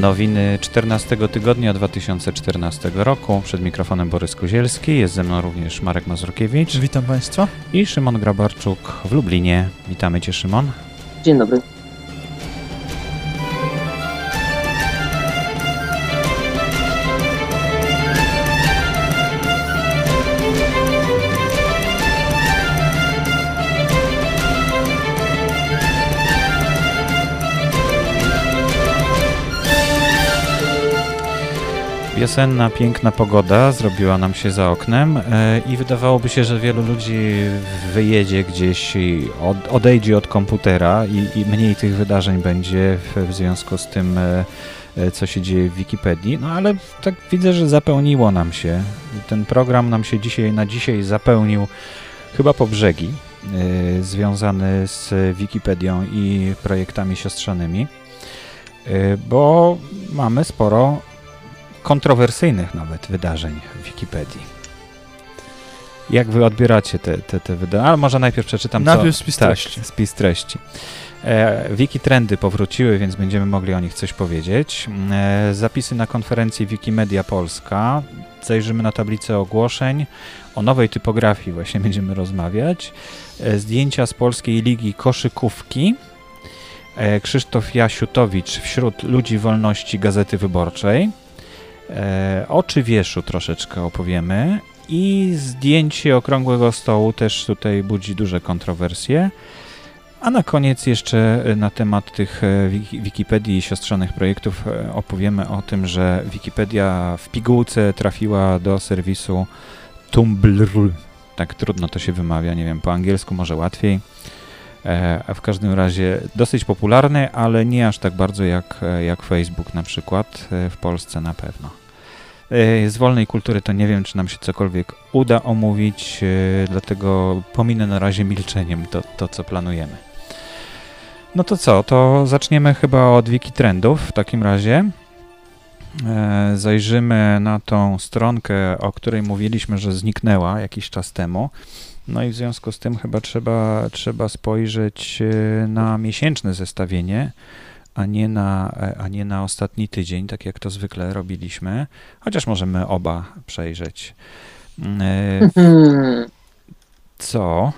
Nowiny 14 tygodnia 2014 roku. Przed mikrofonem Borys Kozielski, jest ze mną również Marek Mazurkiewicz Witam Państwa. i Szymon Grabarczuk w Lublinie. Witamy Cię Szymon. Dzień dobry. Wiosenna, piękna pogoda zrobiła nam się za oknem e, i wydawałoby się, że wielu ludzi wyjedzie gdzieś i od, odejdzie od komputera i, mniej tych wydarzeń będzie w, związku z tym, e, e, co się dzieje w Wikipedii. No ale tak widzę, że zapełniło nam się. Ten program nam się dzisiaj na dzisiaj zapełnił chyba po brzegi, związany z Wikipedią i projektami siostrzanymi, bo mamy sporo kontrowersyjnych nawet wydarzeń w Wikipedii. Jak wy odbieracie te, te, te wydarzenia? Ale może najpierw przeczytam Najpierw co... spis tak, treści. spis treści. E, Wiki Trendy powróciły, więc będziemy mogli o nich coś powiedzieć. E, zapisy na konferencji Wikimedia Polska. Zajrzymy na tablicę ogłoszeń. O nowej typografii właśnie będziemy rozmawiać. E, zdjęcia z Polskiej Ligi Koszykówki. E, Krzysztof Jasiutowicz wśród ludzi wolności Gazety Wyborczej. E, o Czywieszu troszeczkę opowiemy i zdjęcie okrągłego stołu też tutaj budzi duże kontrowersje. A na koniec jeszcze e, na temat tych e, wiki- Wikipedii i siostrzanych projektów e, opowiemy o tym, że Wikipedia w pigułce trafiła do serwisu Tumblr. Tak trudno to się wymawia, nie wiem, po angielsku może łatwiej. E, w każdym razie dosyć popularny, ale nie aż tak bardzo jak, jak Facebook na przykład, w Polsce na pewno. E, Z wolnej kultury to nie wiem, czy nam się cokolwiek uda omówić, e, dlatego pominę na razie milczeniem to, to co planujemy. No to co, to zaczniemy chyba od wiki trendów w takim razie. E, Zajrzymy na tą stronkę, o której mówiliśmy, że zniknęła jakiś czas temu. No i w związku z tym chyba trzeba, trzeba spojrzeć na miesięczne zestawienie, a nie, na, e, a nie na ostatni tydzień, tak jak to zwykle robiliśmy. Chociaż możemy oba przejrzeć. E, Hmm, Co?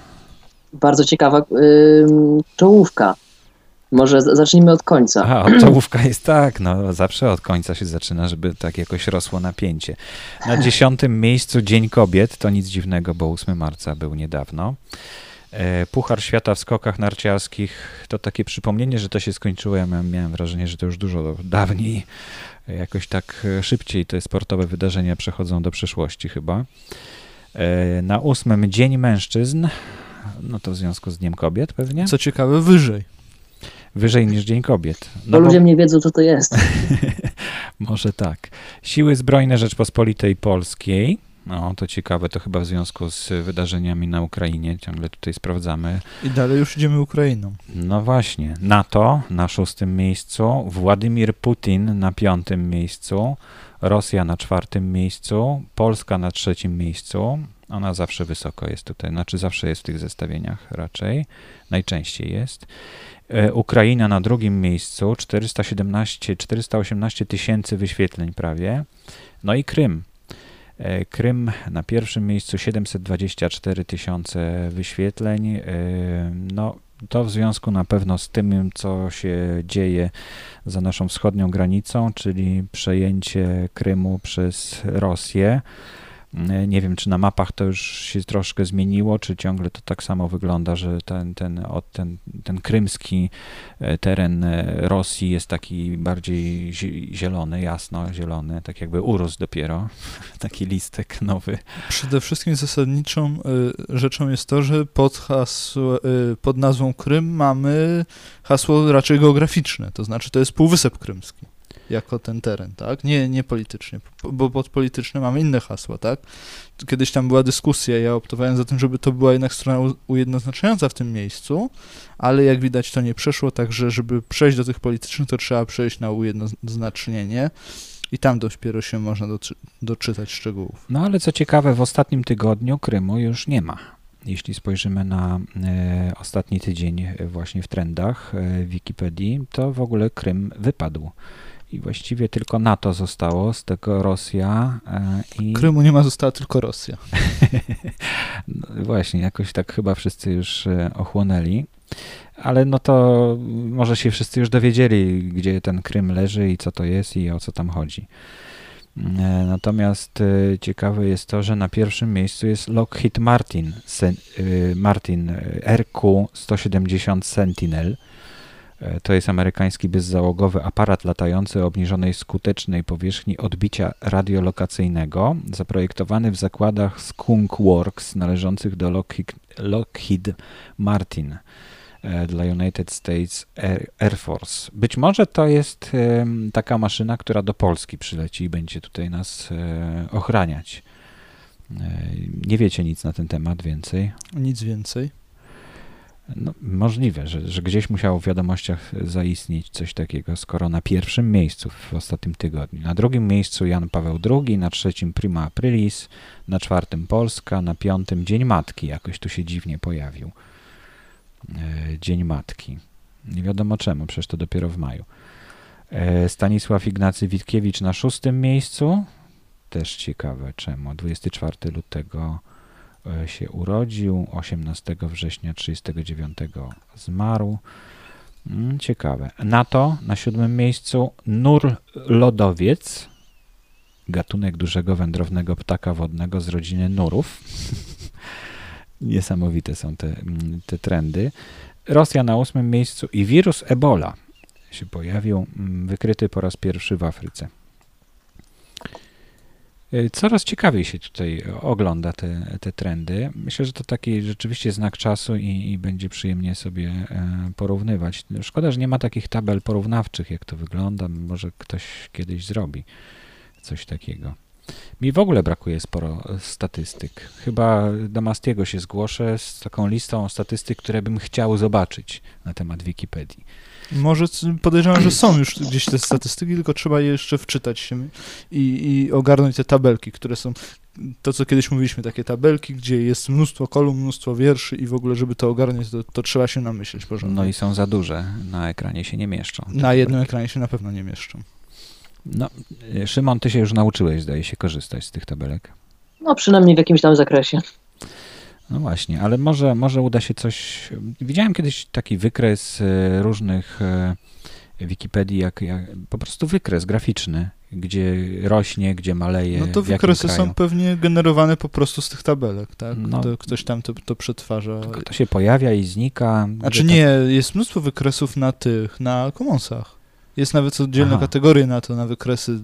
bardzo ciekawa czołówka. Może zacznijmy od końca. A, od czołówka jest tak, no zawsze od końca się zaczyna, żeby tak jakoś rosło napięcie. Na dziesiątym miejscu Dzień Kobiet, to nic dziwnego, bo 8 marca był niedawno. E, Puchar Świata w skokach narciarskich to takie przypomnienie, że to się skończyło. Ja miałem, miałem wrażenie, że to już dużo dawniej, jakoś tak e, szybciej te sportowe wydarzenia przechodzą do przeszłości chyba. E, Na ósmym Dzień Mężczyzn, no to w związku z Dniem Kobiet pewnie. Co ciekawe, wyżej. Wyżej niż Dzień Kobiet. Bo ludzie nie wiedzą, co to jest. Może tak. Siły Zbrojne Rzeczpospolitej Polskiej. No, to ciekawe, to chyba w związku z wydarzeniami na Ukrainie, ciągle tutaj sprawdzamy. I dalej już idziemy Ukrainą. No właśnie, NATO na szóstym miejscu, Władimir Putin na piątym miejscu, Rosja na czwartym miejscu, Polska na trzecim miejscu. Ona zawsze wysoko jest tutaj, znaczy zawsze jest w tych zestawieniach raczej, najczęściej jest. E, Ukraina na drugim miejscu, 417, 418 tysięcy wyświetleń prawie. No i Krym. E, Krym na pierwszym miejscu 724 tysiące wyświetleń. E, No, to w związku na pewno z tym, co się dzieje za naszą wschodnią granicą, czyli przejęcie Krymu przez Rosję. E, Nie wiem, czy na mapach to już się troszkę zmieniło, czy ciągle to tak samo wygląda, że ten, ten, od- ten, ten krymski e, teren e, Rosji jest taki bardziej zi- zielony, jasno zielony, tak jakby urósł dopiero, taki listek nowy. Przede wszystkim zasadniczą rzeczą jest to, że pod, hasło, pod nazwą Krym mamy hasło raczej geograficzne, to znaczy to jest Półwysep Krymski jako ten teren, tak? Nie, nie politycznie, bo pod polityczne mamy inne hasła, tak? Kiedyś tam była dyskusja, ja optowałem za tym, żeby to była jednak strona ujednoznaczająca w tym miejscu, ale jak widać to nie przeszło, także żeby przejść do tych politycznych, to trzeba przejść na ujednoznacznienie i tam dopiero się można doczy- doczytać szczegółów. No ale co ciekawe, w ostatnim tygodniu Krymu już nie ma. Jeśli spojrzymy na e, ostatni tydzień właśnie w trendach e, Wikipedii, to w ogóle Krym wypadł. I właściwie tylko NATO zostało, z tego Rosja e, i... Krymu nie ma, została tylko Rosja. no, właśnie, jakoś tak chyba wszyscy już e, ochłonęli. Ale no to może się wszyscy już dowiedzieli, gdzie ten Krym leży i co to jest i o co tam chodzi. E, natomiast ciekawe jest to, że na pierwszym miejscu jest Lockheed Martin, Martin RQ-170 Sentinel, to jest amerykański bezzałogowy aparat latający o obniżonej skutecznej powierzchni odbicia radiolokacyjnego, zaprojektowany w zakładach Skunk Works należących do Lockheed, Lockheed Martin e, dla United States Air, Force. Być może to jest taka maszyna, która do Polski przyleci i będzie tutaj nas e, ochraniać. Nie wiecie nic na ten temat więcej? Nic więcej. No, możliwe, że, że gdzieś musiało w wiadomościach zaistnieć coś takiego, skoro na pierwszym miejscu w ostatnim tygodniu, na drugim miejscu Jan Paweł II, na trzecim Prima Aprilis, na czwartym Polska, na piątym Dzień Matki, jakoś tu się dziwnie pojawił. E, Dzień Matki. Nie wiadomo czemu, przecież to dopiero w maju. E, Stanisław Ignacy Witkiewicz na szóstym miejscu, też ciekawe czemu, 24 lutego się urodził, 18 września 1939 zmarł. Mm, ciekawe. NATO na siódmym miejscu nur lodowiec, gatunek dużego wędrownego ptaka wodnego z rodziny nurów. Niesamowite są te, mm, te trendy. Rosja na ósmym miejscu i wirus Ebola się pojawił, mm, wykryty po raz pierwszy w Afryce. Coraz ciekawiej się tutaj ogląda te, te trendy. Myślę, że to taki rzeczywiście znak czasu i, i, będzie przyjemnie sobie e, porównywać. Szkoda, że nie ma takich tabel porównawczych, jak to wygląda. Może ktoś kiedyś zrobi coś takiego. Mi w ogóle brakuje sporo statystyk. Chyba do Mastiego się zgłoszę z taką listą statystyk, które bym chciał zobaczyć na temat Wikipedii. Może podejrzewam, że są już gdzieś te statystyki, tylko trzeba je jeszcze wczytać się i, i ogarnąć te tabelki, które są to, co kiedyś mówiliśmy, takie tabelki, gdzie jest mnóstwo kolumn, mnóstwo wierszy i w ogóle, żeby to ogarnąć, to, to trzeba się namyśleć porządnie. No i są za duże, na ekranie się nie mieszczą. Na jednym ekranie się na pewno nie mieszczą. No, Szymon, ty się już nauczyłeś, zdaje się, korzystać z tych tabelek. No, przynajmniej w jakimś tam zakresie. No właśnie, ale może, może uda się coś. Widziałem kiedyś taki wykres e, różnych e, Wikipedii, jak, jak po prostu wykres graficzny, gdzie rośnie, gdzie maleje. No to wykresy są pewnie generowane po prostu z tych tabelek, tak? No, to ktoś tam to, to przetwarza. Tylko to się pojawia i znika. Znaczy nie, jest mnóstwo wykresów na tych, na Commonsach. Jest nawet oddzielne Aha. kategorie na to, na wykresy y,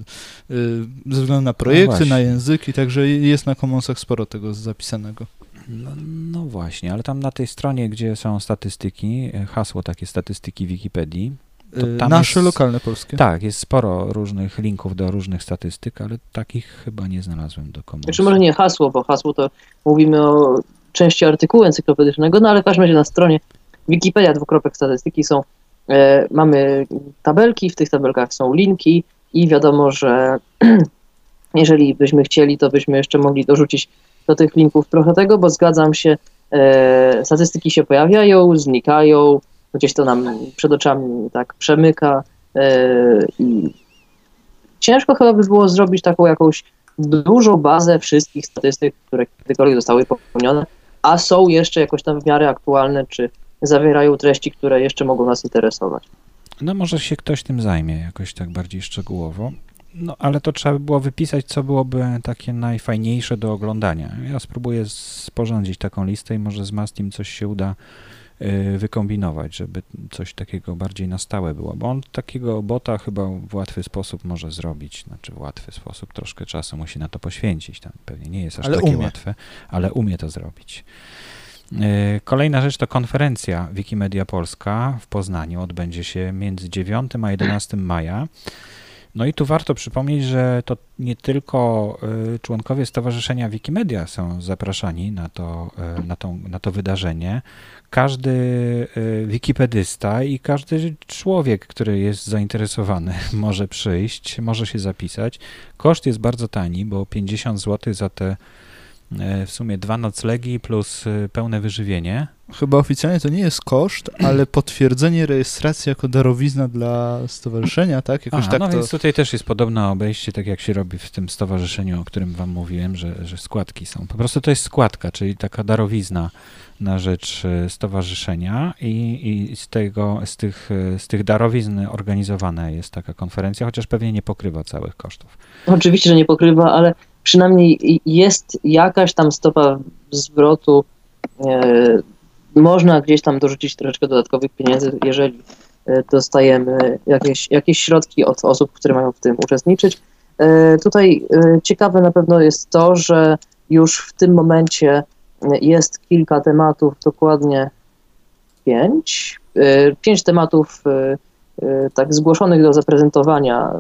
ze względu na projekty, no na języki, także jest na Commonsach sporo tego zapisanego. No, no, właśnie, ale tam na tej stronie, gdzie są statystyki, e, hasło takie statystyki Wikipedii. E, nasze jest, lokalne polskie. Tak, jest sporo różnych linków do różnych statystyk, ale takich chyba nie znalazłem do komuś. Znaczy może nie hasło, bo hasło to mówimy o części artykułu encyklopedycznego, no ale w każdym razie na stronie Wikipedia dwukropek statystyki są, e, mamy tabelki, w tych tabelkach są linki i wiadomo, że jeżeli byśmy chcieli, to byśmy jeszcze mogli dorzucić do tych linków trochę tego, bo zgadzam się, e, statystyki się pojawiają, znikają, gdzieś to nam przed oczami tak przemyka e, i ciężko chyba by było zrobić taką jakąś dużą bazę wszystkich statystyk, które kiedykolwiek zostały popełnione, a są jeszcze jakoś tam w miarę aktualne, czy zawierają treści, które jeszcze mogą nas interesować. No może się ktoś tym zajmie jakoś tak bardziej szczegółowo. No, ale to trzeba by było wypisać, co byłoby takie najfajniejsze do oglądania. Ja spróbuję sporządzić taką listę i może z Mastim coś się uda y, wykombinować, żeby coś takiego bardziej na stałe było, bo on takiego bota chyba w łatwy sposób może zrobić, znaczy w łatwy sposób, troszkę czasu musi na to poświęcić, tam pewnie nie jest aż ale takie umie. łatwe, ale umie to zrobić. Y, kolejna rzecz to konferencja Wikimedia Polska w Poznaniu odbędzie się między 9 a 11 maja. No i tu warto przypomnieć, że to nie tylko y, członkowie Stowarzyszenia Wikimedia są zapraszani na to, y, na na to wydarzenie. Każdy y, wikipedysta i każdy człowiek, który jest zainteresowany, może przyjść, może się zapisać. Koszt jest bardzo tani, bo 50 zł za te w sumie dwa noclegi plus e, pełne wyżywienie. Chyba oficjalnie to nie jest koszt, ale potwierdzenie rejestracji jako darowizna dla stowarzyszenia, tak? Jakoś Aha, tak no to... więc tutaj też jest podobne obejście, tak jak się robi w tym stowarzyszeniu, o którym wam mówiłem, że, że składki są. Po prostu to jest składka, czyli taka darowizna na rzecz e, stowarzyszenia i, i z, tego, z, tych, e, z tych darowizn organizowana jest taka konferencja, chociaż pewnie nie pokrywa całych kosztów. Oczywiście, że nie pokrywa, ale przynajmniej jest jakaś tam stopa zwrotu. E, można gdzieś tam dorzucić troszeczkę dodatkowych pieniędzy, jeżeli e, dostajemy jakieś, jakieś środki od osób, które mają w tym uczestniczyć. E, tutaj ciekawe na pewno jest to, że już w tym momencie jest kilka tematów, dokładnie pięć, pięć tematów tak zgłoszonych do zaprezentowania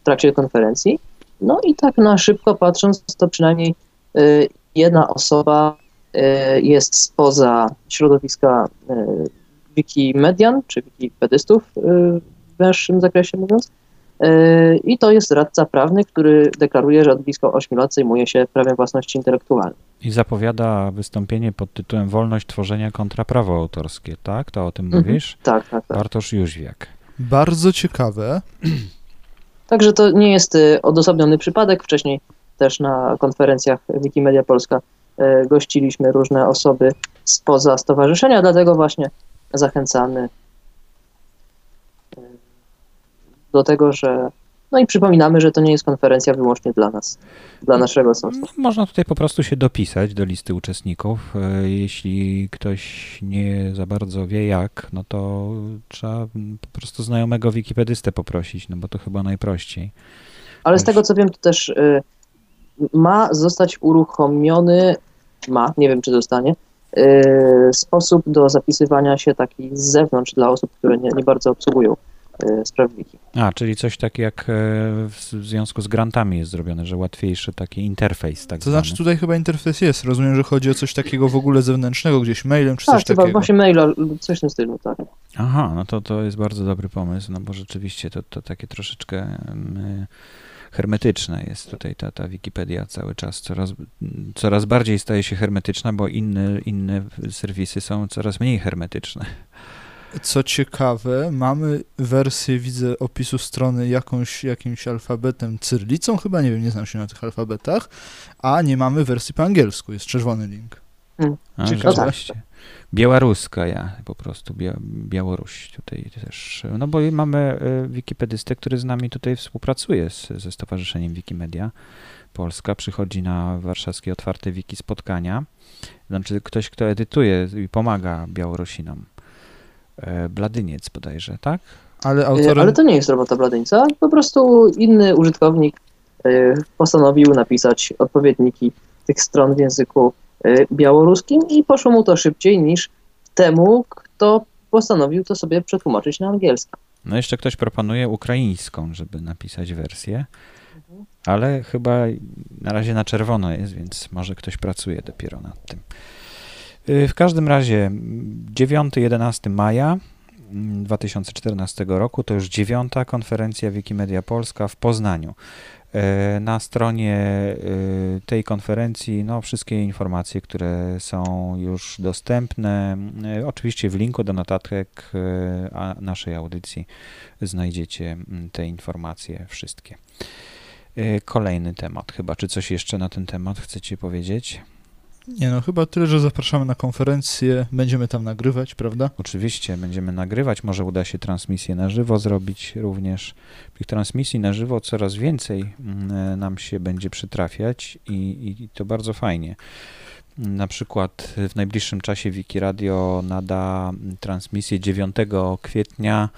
w trakcie konferencji. No i tak na szybko patrząc, to przynajmniej y, jedna osoba y, jest spoza środowiska y, Wikimedian, czy wikipedystów w węższym zakresie mówiąc. I to jest radca prawny, który deklaruje, że od blisko 8 lat zajmuje się prawem własności intelektualnej. I zapowiada wystąpienie pod tytułem Wolność tworzenia kontra prawo autorskie, tak? To o tym Mhm. mówisz? Tak, tak, tak. Bartosz Jóźwiak. Bardzo ciekawe. Także to nie jest y, odosobniony przypadek. Wcześniej też na konferencjach Wikimedia Polska y, gościliśmy różne osoby spoza stowarzyszenia, dlatego właśnie zachęcamy y, do tego, że no i przypominamy, że to nie jest konferencja wyłącznie dla nas, dla naszego sosu. No, można tutaj po prostu się dopisać do listy uczestników. E, Jeśli ktoś nie za bardzo wie jak, no to trzeba po prostu znajomego wikipedystę poprosić, no bo to chyba najprościej. Ale z tego co wiem, to też y, ma zostać uruchomiony, ma, nie wiem czy zostanie, y, sposób do zapisywania się taki z zewnątrz dla osób, które nie, nie bardzo obsługują y, spraw wiki. A, czyli coś tak jak e, w związku z grantami jest zrobione, że łatwiejszy taki interfejs tak To znaczy zwany. tutaj chyba interfejs jest. Rozumiem, że chodzi o coś takiego w ogóle zewnętrznego, gdzieś mailem czy Tak, coś chyba takiego. właśnie maila lub coś w tym stylu, tak. Aha, no to, to jest bardzo dobry pomysł, no bo rzeczywiście to, to takie troszeczkę mm, hermetyczne jest tutaj ta, ta Wikipedia cały czas. Coraz, coraz bardziej staje się hermetyczna, bo inne, inne serwisy są coraz mniej hermetyczne. Co ciekawe, mamy wersję, widzę, opisu strony jakąś, jakimś alfabetem cyrylicą, chyba, nie wiem, nie znam się na tych alfabetach, a nie mamy wersji po angielsku, jest czerwony link. A, Ciekawe. rzeczywiście. Białoruska ja, po prostu Bia Białoruś tutaj też. No bo mamy y, wikipedystę, który z nami tutaj współpracuje z, ze Stowarzyszeniem Wikimedia Polska. Przychodzi na warszawskie otwarte wiki spotkania. Znaczy ktoś, kto edytuje i pomaga Białorusinom. E, Bladyniec bodajże, tak? Ale Y, autorem... Ale to nie jest robota Bladyńca, po prostu inny użytkownik y, postanowił napisać odpowiedniki tych stron w języku białoruskim i poszło mu to szybciej niż temu, kto postanowił to sobie przetłumaczyć na angielski. No jeszcze ktoś proponuje ukraińską, żeby napisać wersję, ale chyba na razie na czerwono jest, więc może ktoś pracuje dopiero nad tym. Y, W każdym razie 9-11 maja mm, 2014 roku to już dziewiąta konferencja Wikimedia Polska w Poznaniu. E, Na stronie y, tej konferencji no, wszystkie informacje, które są już dostępne. Y, Oczywiście w linku do notatek y, naszej audycji znajdziecie te informacje wszystkie. Y, Kolejny temat chyba. Czy coś jeszcze na ten temat chcecie powiedzieć? Nie no, chyba tyle, że zapraszamy na konferencję, będziemy tam nagrywać, prawda? Oczywiście będziemy nagrywać, może uda się transmisję na żywo zrobić również. Tych transmisji na żywo coraz więcej mm, nam się będzie przytrafiać i, i to bardzo fajnie. Na przykład w najbliższym czasie Wiki Radio nada transmisję 9 kwietnia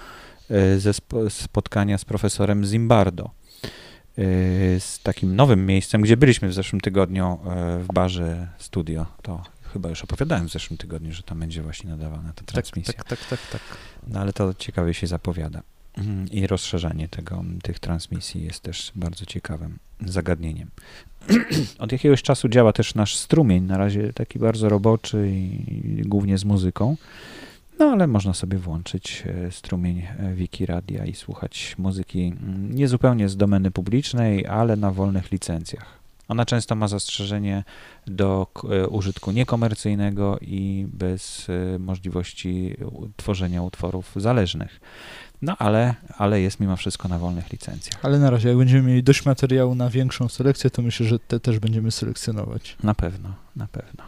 y, ze spo- spotkania z profesorem Zimbardo. Y, Z takim nowym miejscem, gdzie byliśmy w zeszłym tygodniu y, w barze studio. To chyba już opowiadałem w zeszłym tygodniu, że tam będzie właśnie nadawana ta Tak, transmisja. tak, tak, tak, tak. No ale to ciekawie się zapowiada. Mhm, I rozszerzanie tego, tych transmisji jest też bardzo ciekawym zagadnieniem. Od jakiegoś czasu działa też nasz strumień, na razie taki bardzo roboczy i głównie z muzyką. No ale można sobie włączyć e, strumień e, Wiki Radia i słuchać muzyki mm, nie zupełnie z domeny publicznej, ale na wolnych licencjach. Ona często ma zastrzeżenie do e, użytku niekomercyjnego i bez możliwości tworzenia utworów zależnych. No ale, ale jest mimo wszystko na wolnych licencjach. Ale na razie, jak będziemy mieli dość materiału na większą selekcję, to myślę, że te też będziemy selekcjonować. Na pewno, na pewno.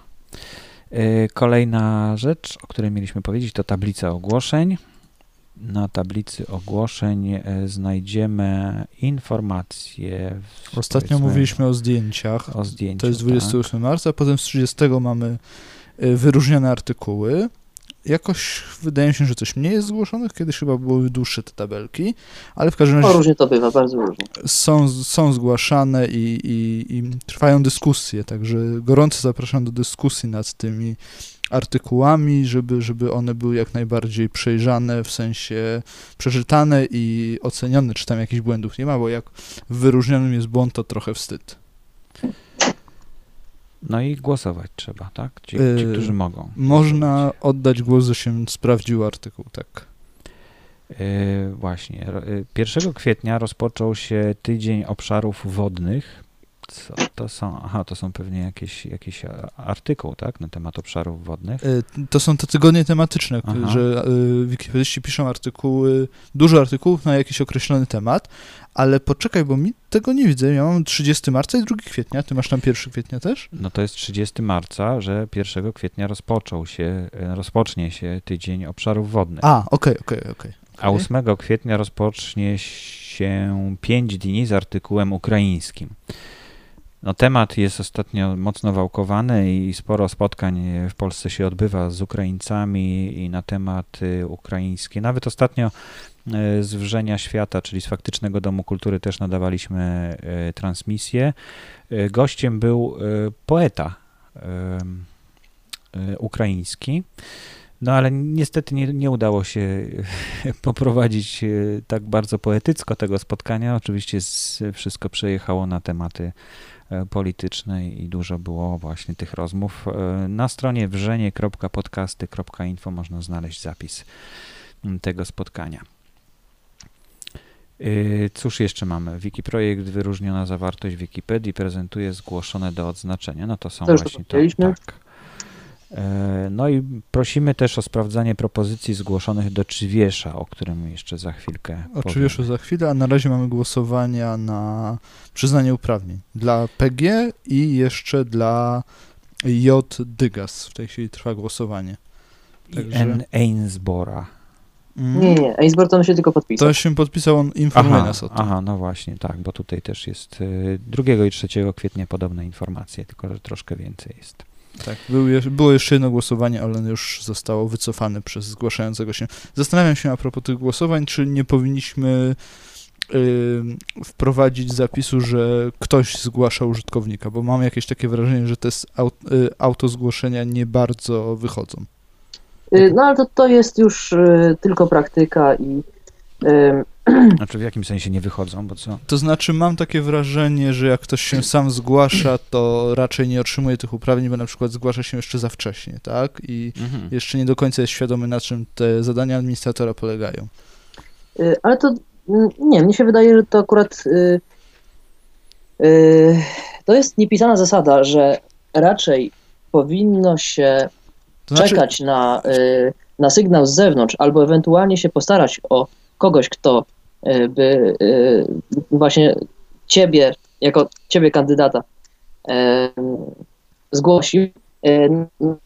E, Kolejna rzecz, o której mieliśmy powiedzieć, to tablica ogłoszeń. Na tablicy ogłoszeń e, znajdziemy informacje. w- Ostatnio mówiliśmy o zdjęciach. o zdjęciu. To jest tak. 28 marca, potem z 30 mamy y, wyróżnione artykuły. Jakoś wydaje mi się, że coś mniej jest zgłoszonych, kiedyś chyba były dłuższe te tabelki, ale w każdym No, razie różnie to bywa, bardzo różnie. są, są zgłaszane i, i, i trwają dyskusje, także gorąco zapraszam do dyskusji nad tymi artykułami, żeby, żeby one były jak najbardziej przejrzane, w sensie przeczytane i ocenione, czy tam jakichś błędów nie ma, bo jak w wyróżnionym jest błąd, to trochę wstyd. No i głosować trzeba, tak? Ci, ci Yy, którzy mogą. Można oddać głos, że się sprawdził artykuł, tak. Yy, właśnie. Ro- yy, 1 kwietnia rozpoczął się tydzień obszarów wodnych. Co to są? Aha, to są pewnie jakieś, jakiś a- artykuł, tak? Na temat obszarów wodnych. Y, To są te tygodnie tematyczne, Aha. że y, wikipediści piszą artykuły, dużo artykułów na jakiś określony temat, ale poczekaj, bo mi tego nie widzę. Ja mam 30 marca i 2 kwietnia. Ty masz tam 1 kwietnia też? No to jest 30 marca, że 1 kwietnia rozpoczął się, rozpocznie się tydzień obszarów wodnych. A, okej, okej, okej. A 8 kwietnia rozpocznie się 5 dni z artykułem ukraińskim. No, temat jest ostatnio mocno wałkowany i sporo spotkań w Polsce się odbywa z Ukraińcami i na tematy ukraińskie. Nawet ostatnio e, z Wrzenia Świata, czyli z Faktycznego Domu Kultury też nadawaliśmy e, transmisję. E, Gościem był poeta ukraiński. No ale niestety nie, nie udało się poprowadzić tak bardzo poetycko tego spotkania. Oczywiście z, wszystko przejechało na tematy e, polityczne i dużo było właśnie tych rozmów. E, Na stronie wrzenie.podcasty.info można znaleźć zapis m, tego spotkania. E, Cóż jeszcze mamy? Wikiprojekt wyróżniona zawartość Wikipedii prezentuje zgłoszone do odznaczenia. No to są To właśnie to. Tak. E, No i prosimy też o sprawdzanie propozycji zgłoszonych do Czywiesza, o którym jeszcze za chwilkę Oczywiście za chwilę, a na razie mamy głosowania na przyznanie uprawnień dla PG i jeszcze dla J. Dygas. W tej chwili trwa głosowanie. powiem. I Także- N. Ainsbora. Mm. Nie, nie, Ainsborg to on się tylko podpisał. To się podpisał, on informuje Aha, nas o tym. aha, no właśnie, tak, bo tutaj też jest y, 2 i 3 kwietnia podobne informacje, tylko że troszkę więcej jest. Tak, był, było jeszcze jedno głosowanie, ale już zostało wycofane przez zgłaszającego się. Zastanawiam się a propos tych głosowań, czy nie powinniśmy y, wprowadzić zapisu, że ktoś zgłasza użytkownika, bo mam jakieś takie wrażenie, że te aut, y, autozgłoszenia nie bardzo wychodzą. Y, No ale to, to jest już y, tylko praktyka i Znaczy w jakim sensie nie wychodzą, bo co? To znaczy mam takie wrażenie, że jak ktoś się sam zgłasza, to raczej nie otrzymuje tych uprawnień, bo na przykład zgłasza się jeszcze za wcześnie, tak? I Mhm. jeszcze nie do końca jest świadomy, na czym te zadania administratora polegają. Y, Ale to mm, nie, mnie się wydaje, że to akurat y, y, to jest niepisana zasada, że raczej powinno się To znaczy, czekać na, y, na sygnał z zewnątrz, albo ewentualnie się postarać o kogoś, kto y, by y, właśnie ciebie, jako ciebie kandydata y, zgłosił.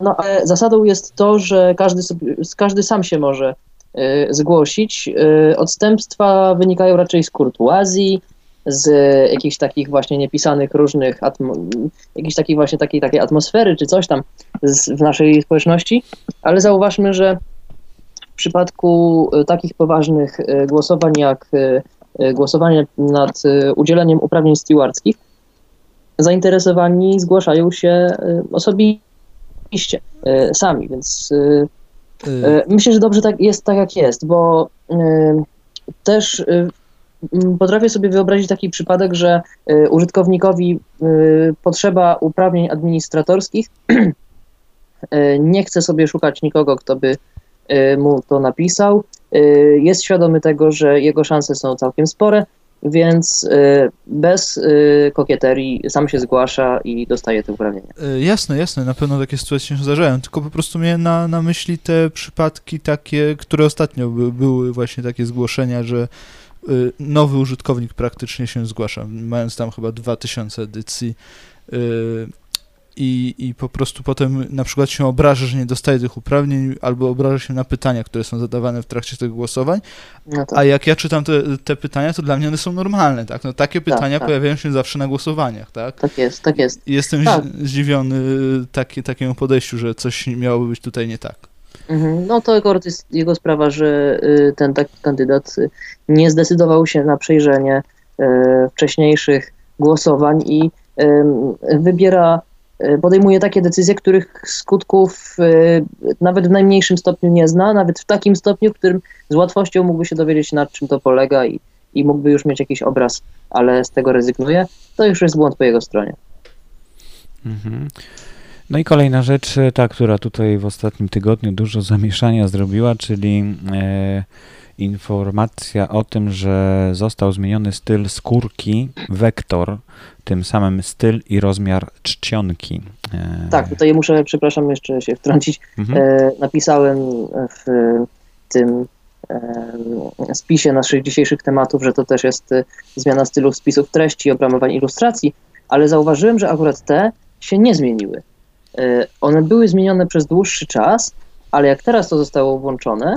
No ale zasadą jest to, że każdy, każdy sam się może zgłosić. Odstępstwa wynikają raczej z kurtuazji, z jakichś takich właśnie niepisanych różnych, jakiejś takiej właśnie takiej, takiej atmosfery czy coś tam z, w naszej społeczności, ale zauważmy, że w przypadku y, takich poważnych y, głosowań jak y, głosowanie nad udzieleniem uprawnień stewardskich, zainteresowani zgłaszają się osobiście, sami, więc y, E, Myślę, że dobrze tak jest tak, jak jest, bo e, też e, potrafię sobie wyobrazić taki przypadek, że e, użytkownikowi e, potrzeba uprawnień administratorskich, e, nie chce sobie szukać nikogo, kto by e, mu to napisał, e, jest świadomy tego, że jego szanse są całkiem spore więc y, bez y, kokieterii sam się zgłasza i dostaje te uprawnienia. Jasne, jasne, na pewno takie sytuacje się zdarzają, tylko po prostu miałem na, na myśli te przypadki takie, które ostatnio by, były właśnie takie zgłoszenia, że y, nowy użytkownik praktycznie się zgłasza, mając tam chyba 2000 edycji y, i, i po prostu potem na przykład się obraża, że nie dostaje tych uprawnień, albo obraża się na pytania, które są zadawane w trakcie tych głosowań, No to, a jak ja czytam te, te pytania, to dla mnie one są normalne, tak? No takie pytania tak. pojawiają się zawsze na głosowaniach, tak? tak jest, tak jest. Jestem Tak. zi- zdziwiony taki, takiemu podejściu, że coś miałoby być tutaj nie tak. Mhm. No to akurat jest jego sprawa, że y, ten taki kandydat y, nie zdecydował się na przejrzenie y, wcześniejszych głosowań i wybiera, y, podejmuje takie decyzje, których skutków y, nawet w najmniejszym stopniu nie zna, nawet w takim stopniu, w którym z łatwością mógłby się dowiedzieć, nad czym to polega i, i mógłby już mieć jakiś obraz, ale z tego rezygnuje. To już jest błąd po jego stronie. Mhm. No i kolejna rzecz, ta, która tutaj w ostatnim tygodniu dużo zamieszania zrobiła, czyli e, informacja o tym, że został zmieniony styl skórki, wektor, tym samym styl i rozmiar czcionki. E, Tak, tutaj muszę, przepraszam, jeszcze się wtrącić. mhm. E, napisałem w tym spisie naszych dzisiejszych tematów, że to też jest e, zmiana stylu spisów treści i obramowań ilustracji, ale zauważyłem, że akurat te się nie zmieniły. One były zmienione przez dłuższy czas, ale jak teraz to zostało włączone,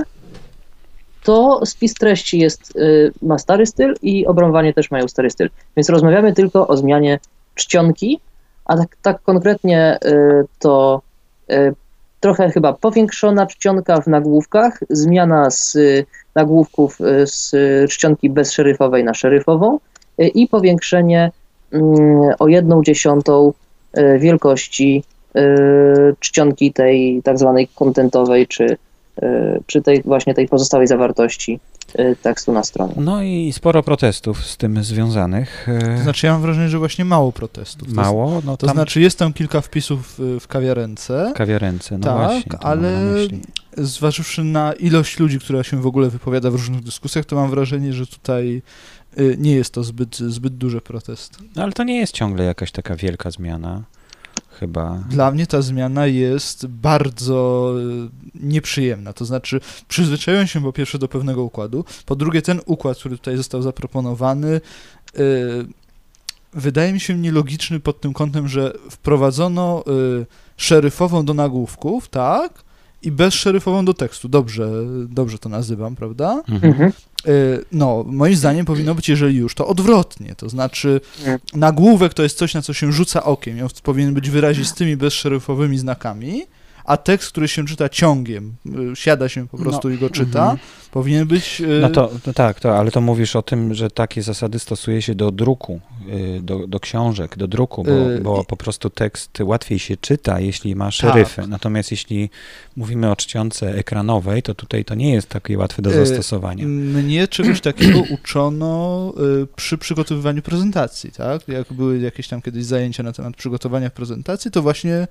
to spis treści jest, e, ma stary styl i obramowanie też mają stary styl. Więc rozmawiamy tylko o zmianie czcionki, a tak, tak konkretnie e, to e, trochę chyba powiększona czcionka w nagłówkach, zmiana z y, nagłówków y, z y, czcionki bezszeryfowej na szeryfową y, i powiększenie mm, o jedną dziesiątą y, wielkości y, czcionki tej tak zwanej kontentowej, czy, y, czy tej właśnie tej pozostałej zawartości y, tekstu na stronie. No i sporo protestów z tym związanych. To znaczy, ja mam wrażenie, że właśnie mało protestów. To, Mało, no To tam znaczy, jest tam kilka wpisów w kawiarence, kawiarence, no tak, właśnie. to mam ale na zważywszy na ilość ludzi, która się w ogóle wypowiada w różnych dyskusjach, to mam wrażenie, że tutaj y, nie jest to zbyt, zbyt duży protest. No, ale to nie jest ciągle jakaś taka wielka zmiana, chyba. Dla mnie ta zmiana jest bardzo y, nieprzyjemna. To znaczy, przyzwyczaiłem się po pierwsze do pewnego układu, po drugie, ten układ, który tutaj został zaproponowany, y, wydaje mi się nielogiczny pod tym kątem, że wprowadzono y, szeryfową do nagłówków, tak? I bezszeryfową do tekstu. Dobrze, dobrze to nazywam, prawda? Mhm. Mhm. Y, No, moim zdaniem powinno być, jeżeli już, to odwrotnie. To znaczy, nagłówek to jest coś, na co się rzuca okiem. i On powinien być wyrazistymi, bezszeryfowymi znakami, a tekst, który się czyta ciągiem, y, siada się po prostu i go czyta, Mhm. Powinien być. y, No to, to tak, to, ale to mówisz o tym, że takie zasady stosuje się do druku, y, do, do książek, do druku, bo, Y, bo po prostu tekst łatwiej się czyta, jeśli ma szeryfy. Tak. Natomiast jeśli mówimy o czcionce ekranowej, to tutaj to nie jest takie łatwe do zastosowania. Mnie czegoś takiego uczono przy przygotowywaniu prezentacji, tak? Jak były jakieś tam kiedyś zajęcia na temat przygotowania prezentacji, to właśnie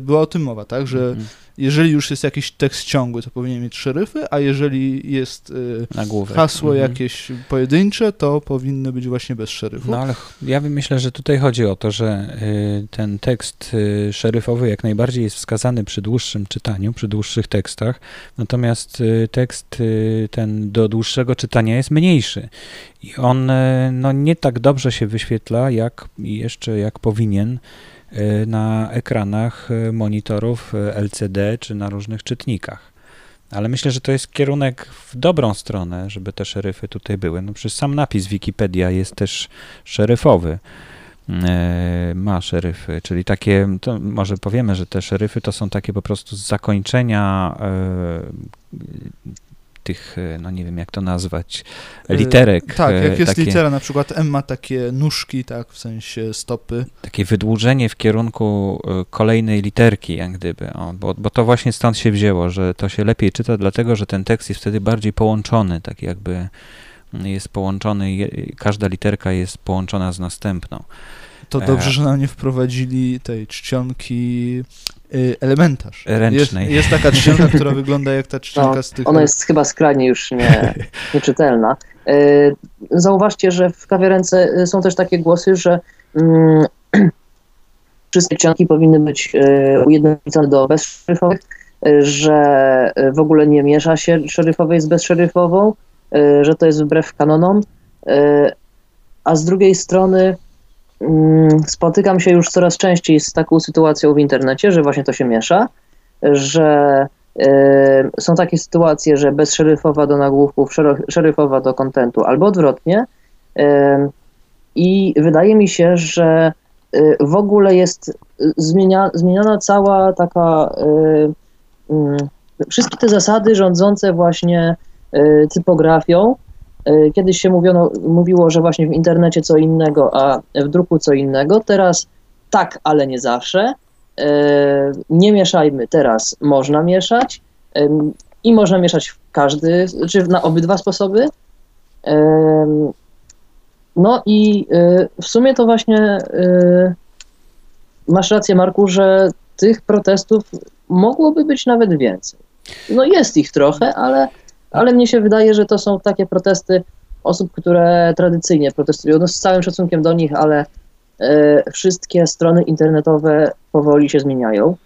była o tym mowa, tak? Że Mhm. Jeżeli już jest jakiś tekst ciągły, to powinien mieć szeryfy, a jeżeli jest y, hasło Mhm. jakieś pojedyncze, to powinny być właśnie bez szeryfu. No ale ja myślę, że tutaj chodzi o to, że y, ten tekst y, szeryfowy jak najbardziej jest wskazany przy dłuższym czytaniu, przy dłuższych tekstach, natomiast y, tekst y, ten do dłuższego czytania jest mniejszy i on y, no, nie tak dobrze się wyświetla, jak jeszcze jak powinien na ekranach y, monitorów y, LCD czy na różnych czytnikach. Ale myślę, że to jest kierunek w dobrą stronę, żeby te szeryfy tutaj były. No przecież sam napis Wikipedia jest też szeryfowy. E, Ma szeryfy, czyli takie, może powiemy, że te szeryfy to są takie po prostu zakończenia e, tych, e, no nie wiem jak to nazwać, Y, literek. Tak, e, jak jest takie, litera, na przykład M ma takie nóżki, tak, w sensie stopy. takie wydłużenie w kierunku e, kolejnej literki, jak gdyby, o, bo, bo to właśnie stąd się wzięło, że to się lepiej czyta, dlatego że ten tekst jest wtedy bardziej połączony, tak jakby jest połączony, każda literka jest połączona z następną. To E. dobrze, że nam nie wprowadzili tej czcionki elementarz. Ręcznej. Jest, jest taka czcionka, która wygląda jak ta czcionka No, z tych... Ona jest chyba skrajnie już nie, nieczytelna. E, Zauważcie, że w kawiarence e, są też takie głosy, że mm, wszystkie książki powinny być ujednolicone do bezszeryfowych, że w ogóle nie miesza się szeryfowej z bezszeryfową, że to jest wbrew kanonom, a z drugiej strony spotykam się już coraz częściej z taką sytuacją w internecie, że właśnie to się miesza, że e, są takie sytuacje, że bezszeryfowa do nagłówków, szeryfowa do kontentu, albo odwrotnie. E, I wydaje mi się, że e, w ogóle jest zmienia, zmieniana cała taka. mm, Wszystkie te zasady rządzące właśnie typografią. E, Kiedyś się mówiono, mówiło, że właśnie w internecie co innego, a w druku co innego. Teraz tak, ale nie zawsze. E, Nie mieszajmy, teraz można mieszać i można mieszać w każdy, czy na obydwa sposoby. No i e, w sumie to właśnie masz rację, Marku, że tych protestów mogłoby być nawet więcej. No jest ich trochę, ale, ale mnie się wydaje, że to są takie protesty osób, które tradycyjnie protestują. No z całym szacunkiem do nich, ale e, wszystkie strony internetowe powoli się zmieniają.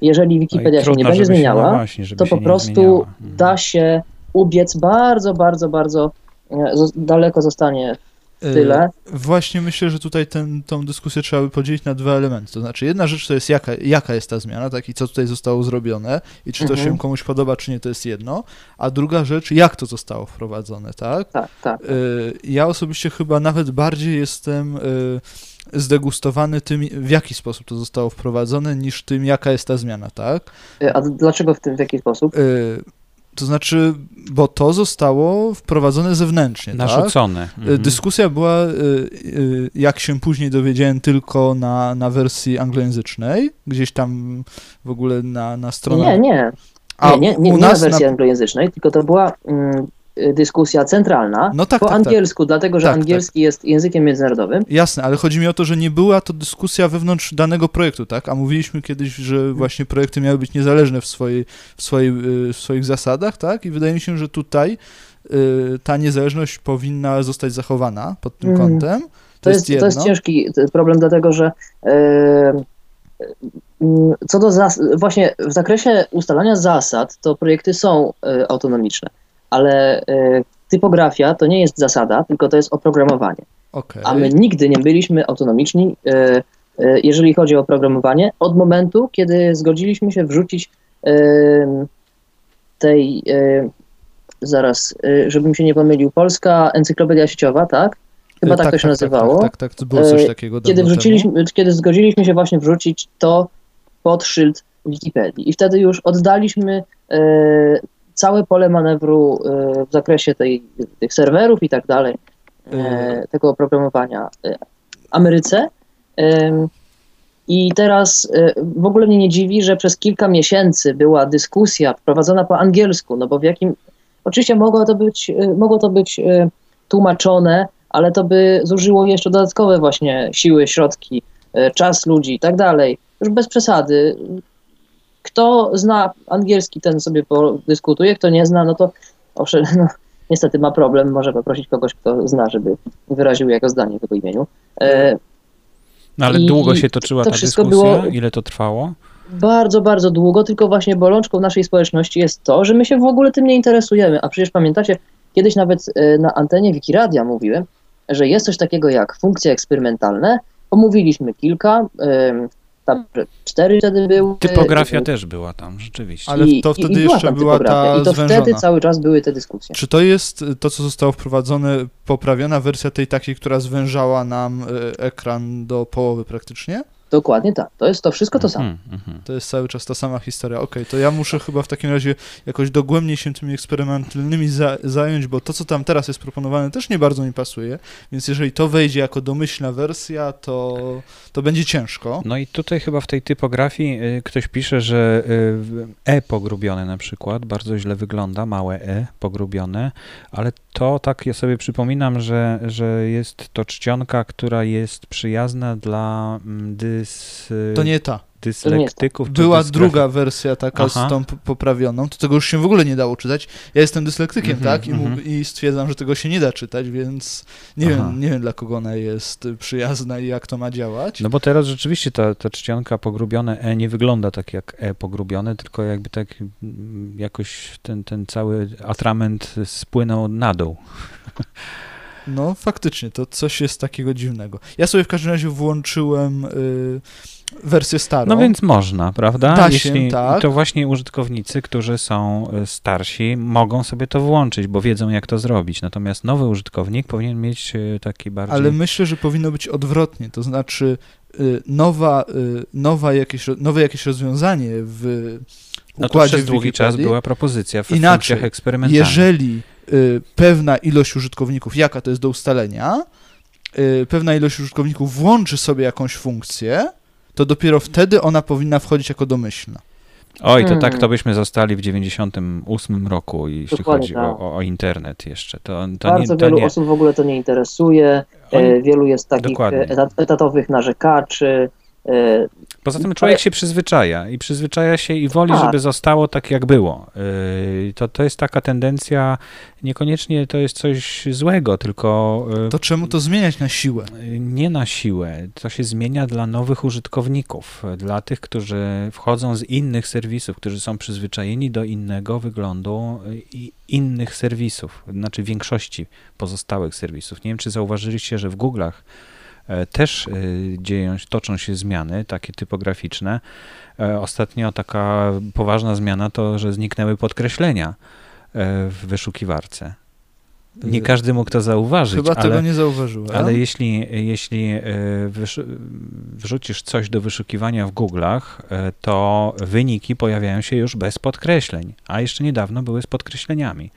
Jeżeli No Wikipedia się trudno, nie będzie się- zmieniała, no właśnie, żeby to się po prostu zmieniała. Da się ubiec bardzo, bardzo, bardzo e, daleko zostanie tyle. E, Właśnie myślę, że tutaj ten, tą dyskusję trzeba by podzielić na dwa elementy. To znaczy, jedna rzecz to jest jaka, jaka jest ta zmiana, tak, i co tutaj zostało zrobione, i czy to Mhm. się komuś podoba, czy nie, to jest jedno. A druga rzecz, jak to zostało wprowadzone, tak? Tak, tak. Y, Ja osobiście chyba nawet bardziej jestem y, zdegustowany tym, w jaki sposób to zostało wprowadzone, niż tym, jaka jest ta zmiana, tak? E, A dlaczego w tym w jaki sposób? To znaczy, bo to zostało wprowadzone zewnętrznie, tak? Narzucone. Y, Mhm. Dyskusja była, y, y, jak się później dowiedziałem, tylko na, na wersji anglojęzycznej, gdzieś tam w ogóle na, na stronach. Nie, nie. A nie, nie, nie, u nie na nas wersji na... anglojęzycznej, tylko to była mm, dyskusja centralna No tak, po tak, tak. angielsku, dlatego że Tak, tak. angielski jest językiem międzynarodowym. Jasne, ale chodzi mi o to, że nie była to dyskusja wewnątrz danego projektu, tak? A mówiliśmy kiedyś, że właśnie projekty miały być niezależne w, swojej, w, swojej, y, w swoich zasadach, tak? I wydaje mi się, że tutaj y, ta niezależność powinna zostać zachowana pod tym Mhm. kątem. To, To jest, jest, to jest ciężki y, problem, dlatego że co do zas- właśnie w zakresie ustalania zasad, to projekty są autonomiczne, ale e, typografia to nie jest zasada, tylko to jest oprogramowanie. Okej. A my nigdy nie byliśmy autonomiczni, e, e, jeżeli chodzi o programowanie, od momentu, kiedy zgodziliśmy się wrzucić tej, zaraz, żebym się nie pomylił, Polska Encyklopedia Sieciowa, tak? Chyba Y, tak, to się nazywało. Tak, tak, tak, było coś takiego Kiedy, wrzuciliśmy, kiedy zgodziliśmy się właśnie wrzucić to pod szyld Wikipedii. I wtedy już oddaliśmy całe pole manewru e, w zakresie tej, tych serwerów i tak dalej, e, tego oprogramowania e, Ameryce. I teraz w ogóle mnie nie dziwi, że przez kilka miesięcy była dyskusja prowadzona po angielsku, no bo w jakim. Oczywiście mogło to być, mogło to być tłumaczone, ale to by zużyło jeszcze dodatkowe właśnie siły, środki, czas ludzi i tak dalej. Już bez przesady. Kto zna angielski, ten sobie podyskutuje, kto nie zna, no to owszem, no, niestety ma problem, może poprosić kogoś, kto zna, żeby wyraził jego zdanie w jego imieniu. E, No ale i- długo się toczyła to ta dyskusja? było- Ile to trwało? bardzo, bardzo długo, tylko właśnie bolączką naszej społeczności jest to, że my się w ogóle tym nie interesujemy. A przecież pamiętacie, kiedyś nawet e, na antenie Wikiradia mówiłem, że jest coś takiego jak funkcje eksperymentalne. Omówiliśmy kilka, tam cztery wtedy były. Typografia też była tam, rzeczywiście. Ale to wtedy i jeszcze była ta. I to zwężona. wtedy cały czas były te dyskusje. Czy to jest to, co zostało wprowadzone, poprawiona wersja tej takiej, która zwężała nam e, ekran do połowy praktycznie? Dokładnie tak. To jest to wszystko to samo. Mhm, mhm. To jest cały czas ta sama historia. Okej, to ja muszę chyba w takim razie jakoś dogłębniej się tymi eksperymentalnymi za zająć, bo to, co tam teraz jest proponowane, też nie bardzo mi pasuje, więc jeżeli to wejdzie jako domyślna wersja, to, to będzie ciężko. No i tutaj chyba w tej typografii y, ktoś pisze, że y, E pogrubione na przykład bardzo źle wygląda, małe E pogrubione, ale to tak ja sobie przypominam, że, że jest to czcionka, która jest przyjazna dla mm, dys, To nie ta. dyslektyków. Była druga wersja taka Aha. z tą poprawioną, to tego już się w ogóle nie dało czytać. Ja jestem dyslektykiem, Mhm, tak? I, mu- mhm. I stwierdzam, że tego się nie da czytać, więc nie Aha. wiem, nie wiem dla kogo ona jest przyjazna i jak to ma działać. No bo teraz rzeczywiście ta, ta czcionka pogrubione E nie wygląda tak jak E pogrubione, tylko jakby tak mm, jakoś ten, ten cały atrament spłynął na dół. No faktycznie, to coś jest takiego dziwnego. Ja sobie w każdym razie włączyłem y, wersję starą. No więc można, prawda? Da się, Jeśli, tak. To właśnie użytkownicy, którzy są e, starsi, mogą sobie to włączyć, bo wiedzą jak to zrobić. Natomiast nowy użytkownik powinien mieć e, taki bardziej... Ale myślę, że powinno być odwrotnie, to znaczy y, nowa, y, nowa jakieś, nowe jakieś rozwiązanie w no to układzie przez długi czas była propozycja w Inaczej, eksperymentalnych. Jeżeli y, pewna ilość użytkowników, jaka to jest do ustalenia, y, pewna ilość użytkowników włączy sobie jakąś funkcję, to dopiero wtedy ona powinna wchodzić jako domyślna. Oj, to Hmm. tak to byśmy zostali w 98 roku, jeśli Dokładnie chodzi tak. o, o, internet jeszcze. To, to Bardzo nie, to wielu nie. osób w ogóle to nie interesuje. Oni- E, wielu jest takich Dokładnie. e, etat, etatowych narzekaczy. E, Poza tym człowiek się przyzwyczaja i przyzwyczaja się i woli, Tak. żeby zostało tak, jak było. Yy, To, to jest taka tendencja, niekoniecznie to jest coś złego, tylko yy, To czemu to zmieniać na siłę? nie na siłę. To się zmienia dla nowych użytkowników, dla tych, którzy wchodzą z innych serwisów, którzy są przyzwyczajeni do innego wyglądu i innych serwisów, znaczy większości pozostałych serwisów. Nie wiem, czy zauważyliście, że w Google'ach e, też e, dzieją, toczą się zmiany, takie typograficzne. E, Ostatnio taka poważna zmiana to, że zniknęły podkreślenia e, w wyszukiwarce. Nie każdy mógł to zauważyć, Chyba ale, tego nie zauważyłem. ale jeśli, jeśli e, wrzucisz coś do wyszukiwania w Google'ach, e, to wyniki pojawiają się już bez podkreśleń, a jeszcze niedawno były z podkreśleniami.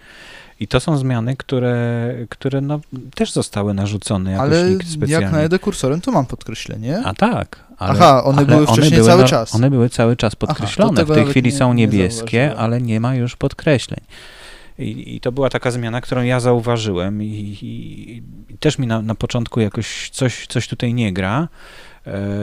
I to są zmiany, które, które no, też zostały narzucone jakoś Ale nikt specjalnie. jak najedę kursorem, to mam podkreślenie. A tak. Ale, Aha, one ale były wcześniej były cały czas. One były cały czas podkreślone. tego w tej chwili nie- są nie niebieskie, zauważyłem. ale nie ma już podkreśleń. I, I to była taka zmiana, którą ja zauważyłem i, i, i też mi na, na początku jakoś coś, coś tutaj nie gra,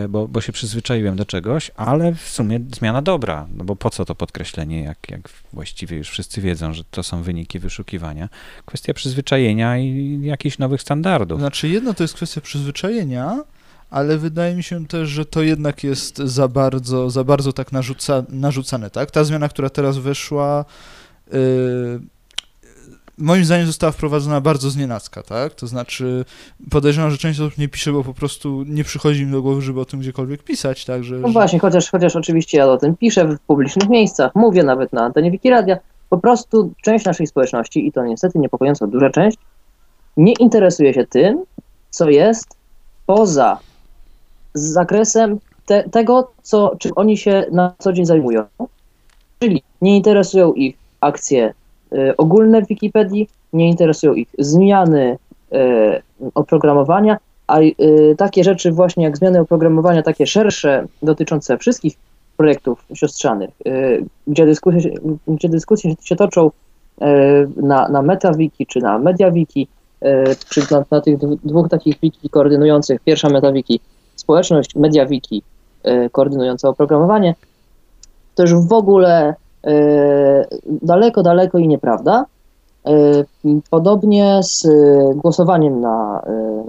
bo, bo się przyzwyczaiłem do czegoś, ale w sumie zmiana dobra, no bo po co to podkreślenie, jak, jak właściwie już wszyscy wiedzą, że to są wyniki wyszukiwania. Kwestia przyzwyczajenia i jakichś nowych standardów. Znaczy, jedno to jest kwestia przyzwyczajenia, ale wydaje mi się też, że to jednak jest za bardzo, za bardzo tak narzuca, narzucane, tak? Ta zmiana, która teraz weszła, yy, moim zdaniem została wprowadzona bardzo znienacka, tak? To znaczy, podejrzewam, że część osób nie pisze, bo po prostu nie przychodzi im do głowy, żeby o tym gdziekolwiek pisać, tak? Że, No że- właśnie, chociaż, chociaż oczywiście ja o tym piszę w publicznych miejscach, mówię nawet na antenie Wikiradia, po prostu część naszej społeczności, i to niestety niepokojąco duża część, nie interesuje się tym, co jest poza zakresem te, tego, co, czym oni się na co dzień zajmują. Czyli nie interesują ich akcje ogólne w Wikipedii, nie interesują ich zmiany y, oprogramowania, a y, takie rzeczy właśnie jak zmiany oprogramowania, takie szersze, dotyczące wszystkich projektów siostrzanych, y, gdzie dyskusje, gdzie dyskusje się toczą y, na, na MetaWiki czy na MediaWiki, y, czy na, na tych dwóch takich wiki koordynujących, pierwsza MetaWiki, społeczność MediaWiki y, koordynująca oprogramowanie, to już w ogóle y, daleko, daleko i nieprawda. Y, Podobnie z y, głosowaniem na,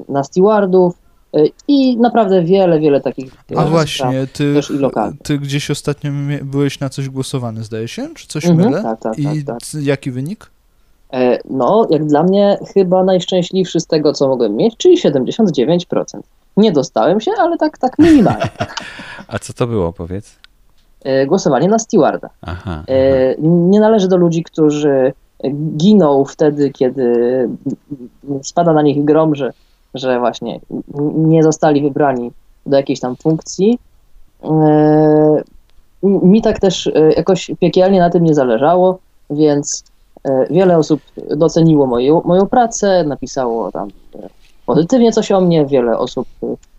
na stewardów i naprawdę wiele, wiele takich A właśnie, ty, ty gdzieś ostatnio byłeś na coś głosowany, zdaje się? Czy coś Mhm, mylę? tak, tak, I tak, tak. jaki wynik? E, No, jak dla mnie chyba najszczęśliwszy z tego, co mogłem mieć, czyli 79%. Nie dostałem się, ale tak, tak minimalnie. A co to było, powiedz? E, Głosowanie na stewarda. Aha. aha. E, Nie należy do ludzi, którzy giną wtedy, kiedy spada na nich grom, że, że właśnie nie zostali wybrani do jakiejś tam funkcji, e, mi tak też jakoś piekielnie na tym nie zależało, więc wiele osób doceniło moją, moją pracę, napisało tam pozytywnie coś o mnie, wiele osób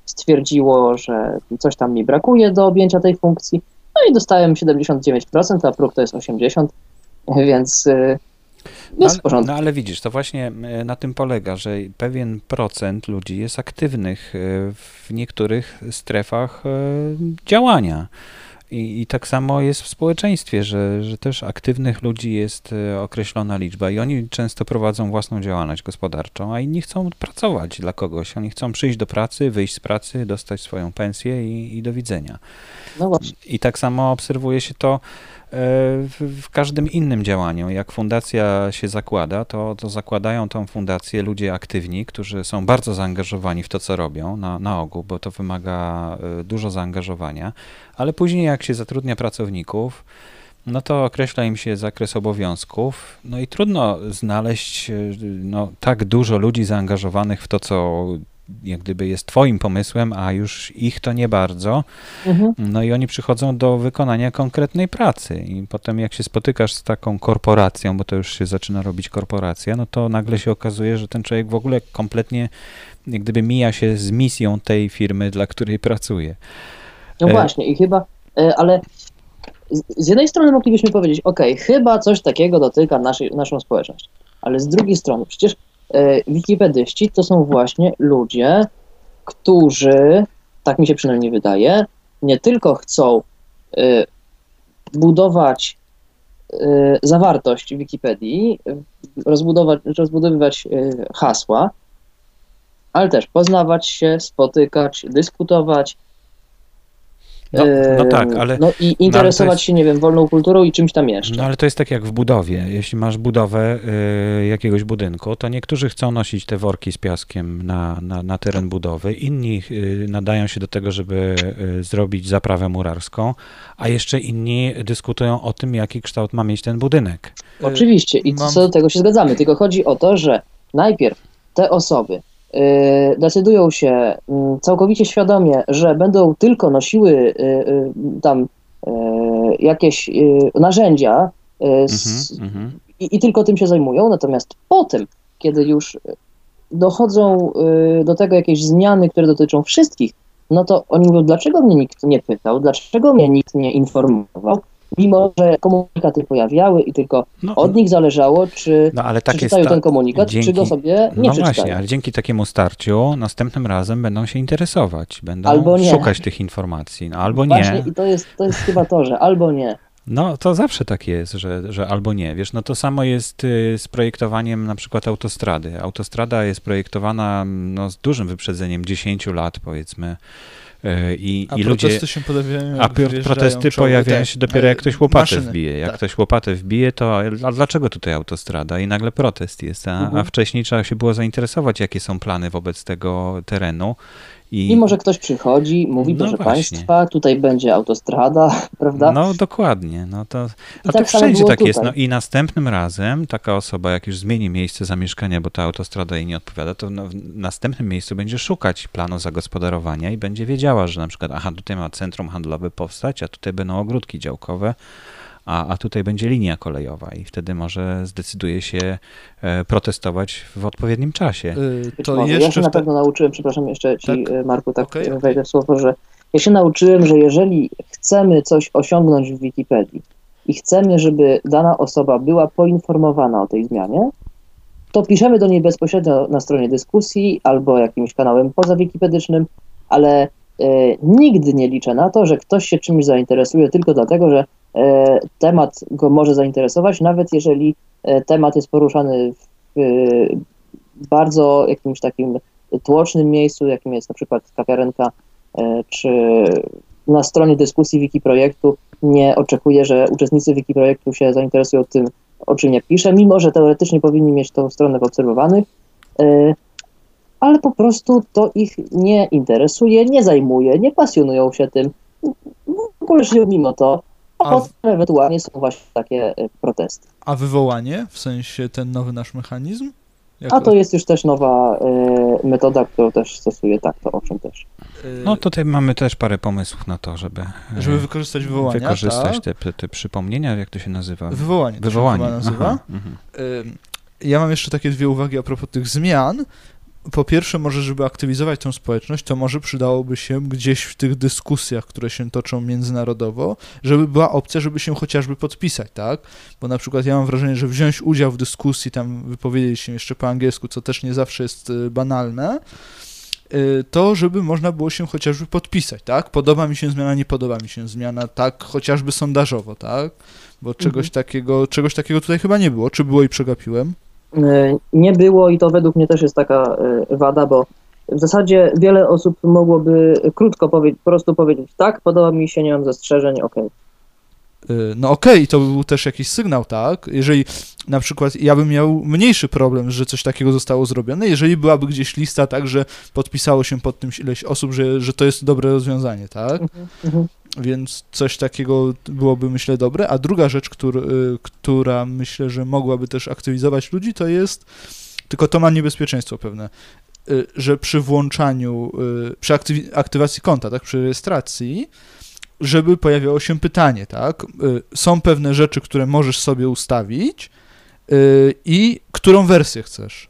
stwierdziło, że coś tam mi brakuje do objęcia tej funkcji, no i dostałem 79%, a próg to jest 80%, więc e, No, jest ale- w porządku. no ale widzisz, to właśnie e, na tym polega, że pewien procent ludzi jest aktywnych e, w niektórych strefach działania. I, I tak samo jest w społeczeństwie, że, że też aktywnych ludzi jest e, określona liczba i oni często prowadzą własną działalność gospodarczą, a inni chcą pracować dla kogoś. Oni chcą przyjść do pracy, wyjść z pracy, dostać swoją pensję i, i do widzenia. No właśnie. I tak samo obserwuje się to w, w każdym innym działaniu. Jak fundacja się zakłada, to, to zakładają tą fundację ludzie aktywni, którzy są bardzo zaangażowani w to, co robią, na, na ogół, bo to wymaga e, dużo zaangażowania, ale później jak się zatrudnia pracowników, no to określa im się zakres obowiązków, no i trudno znaleźć e, no, tak dużo ludzi zaangażowanych w to, co jak gdyby jest twoim pomysłem, a już ich to nie bardzo. Mhm. No i oni przychodzą do wykonania konkretnej pracy i potem jak się spotykasz z taką korporacją, bo to już się zaczyna robić korporacja, no to nagle się okazuje, że ten człowiek w ogóle kompletnie jak gdyby mija się z misją tej firmy, dla której pracuje. No E, właśnie i chyba, e, ale z, jednej strony moglibyśmy powiedzieć, ok, chyba coś takiego dotyka naszej, naszą społeczność, ale z drugiej strony przecież wikipedyści to są właśnie ludzie, którzy, tak mi się przynajmniej wydaje, nie tylko chcą e, budować e, zawartość Wikipedii, e, rozbudować, rozbudowywać e, hasła, ale też poznawać się, spotykać, dyskutować, No, no Eee, tak, ale, No i interesować jest- się, nie wiem, wolną kulturą i czymś tam jeszcze. no ale to jest tak jak w budowie. Jeśli masz budowę y, jakiegoś budynku, to niektórzy chcą nosić te worki z piaskiem na, na, na teren budowy, inni y, nadają się do tego, żeby y, zrobić zaprawę murarską, a jeszcze inni dyskutują o tym, jaki kształt ma mieć ten budynek. Oczywiście i mam- co do tego się zgadzamy, tylko chodzi o to, że najpierw te osoby decydują się y, całkowicie świadomie, że będą tylko nosiły y, y, tam y, jakieś y, narzędzia y, z, Mhm, mhm. i, i tylko tym się zajmują, natomiast potem, kiedy już dochodzą y, do tego jakieś zmiany, które dotyczą wszystkich, no to oni mówią, dlaczego mnie nikt nie pytał, dlaczego mnie nikt nie informował, mimo że komunikaty pojawiały i tylko No, od nich zależało, czy no ale tak ten komunikat, czy dzięki- go sobie nie No przeczytają. właśnie, ale dzięki takiemu starciu następnym razem będą się interesować, będą szukać tych informacji, no, albo Właśnie nie. i to jest, to jest chyba to, że albo nie. No to zawsze tak jest, że, że albo nie. Wiesz, no to samo jest y, z projektowaniem na przykład autostrady. Autostrada jest projektowana no, z dużym wyprzedzeniem 10 lat powiedzmy i, A i protesty ludzie... się pojawiają. A protesty pojawiają te, się dopiero jak e, ktoś łopatę maszyny. wbije. Jak Tak. ktoś łopatę wbije, to a dlaczego tutaj autostrada? I nagle protest jest. A, a Mhm. wcześniej trzeba się było zainteresować, jakie są plany wobec tego terenu. I, I może ktoś przychodzi, mówi, No proszę właśnie. państwa, tutaj będzie autostrada, prawda? No dokładnie. No to, a tak to samo wszędzie tak jest. No i następnym razem taka osoba, jak już zmieni miejsce zamieszkania, bo ta autostrada jej nie odpowiada, to no, w następnym miejscu będzie szukać planu zagospodarowania i będzie wiedziała, że na przykład, aha, tutaj ma centrum handlowe powstać, a tutaj będą ogródki działkowe, a, a tutaj będzie linia kolejowa i wtedy może zdecyduje się e, protestować w odpowiednim czasie. Y, Być To może. Ja jeszcze się na pewno nauczyłem, przepraszam jeszcze ci, Tak? e, Marku, tak okej. wejdę w słowo, że ja się nauczyłem, że jeżeli chcemy coś osiągnąć w Wikipedii i chcemy, żeby dana osoba była poinformowana o tej zmianie, to piszemy do niej bezpośrednio na stronie dyskusji albo jakimś kanałem pozawikipedycznym, ale e, nigdy nie liczę na to, że ktoś się czymś zainteresuje tylko dlatego, że temat go może zainteresować, nawet jeżeli e, temat jest poruszany w e, bardzo jakimś takim tłocznym miejscu, jakim jest na przykład kawiarenka, e, czy na stronie dyskusji Wikiprojektu nie oczekuję, że uczestnicy Wikiprojektu się zainteresują tym, o czym ja piszę, mimo że teoretycznie powinni mieć tą stronę wyobserwowanych, e, ale po prostu to ich nie interesuje, nie zajmuje, nie pasjonują się tym, w ogóle żyją mimo to, a A ewentualnie są właśnie takie e, protesty. A wywołanie, w sensie ten nowy nasz mechanizm? Jako, A to jest już też nowa e, metoda, którą też stosuję, tak, to owszem też. y, No tutaj mamy też parę pomysłów na to, żeby, e, żeby wykorzystać wywołania, wykorzystać tak? te, te, przypomnienia, jak to się nazywa? Wywołanie. to się Wywołanie. chyba nazywa. Aha, mhm. Ja mam jeszcze takie dwie uwagi a propos tych zmian. Po pierwsze, może, żeby aktywizować tą społeczność, to może przydałoby się gdzieś w tych dyskusjach, które się toczą międzynarodowo, żeby była opcja, żeby się chociażby podpisać, tak? Bo na przykład ja mam wrażenie, że wziąć udział w dyskusji, tam wypowiedzieć się jeszcze po angielsku, co też nie zawsze jest y, banalne, y, to żeby można było się chociażby podpisać, tak? Podoba mi się zmiana, nie podoba mi się zmiana, tak? Chociażby sondażowo, tak? Bo czegoś Mhm. takiego, czegoś takiego tutaj chyba nie było. Czy było i przegapiłem? E, Nie było i to według mnie też jest taka e, wada, bo w zasadzie wiele osób mogłoby krótko powiedzieć, po prostu powiedzieć tak, podoba mi się, nie mam zastrzeżeń, okej. Y, No okej, to by był też jakiś sygnał, tak? Jeżeli na przykład ja bym miał mniejszy problem, że coś takiego zostało zrobione, jeżeli byłaby gdzieś lista tak, że podpisało się pod tym ileś osób, że, że to jest dobre rozwiązanie, tak? Mhm. Więc coś takiego byłoby, myślę, dobre. A druga rzecz, który, która myślę, że mogłaby też aktywizować ludzi, to jest, tylko to ma niebezpieczeństwo pewne, y, że przy włączaniu, y, przy aktywacji konta, tak, przy rejestracji, żeby pojawiało się pytanie, tak? Y, Są pewne rzeczy, które możesz sobie ustawić i którą wersję chcesz.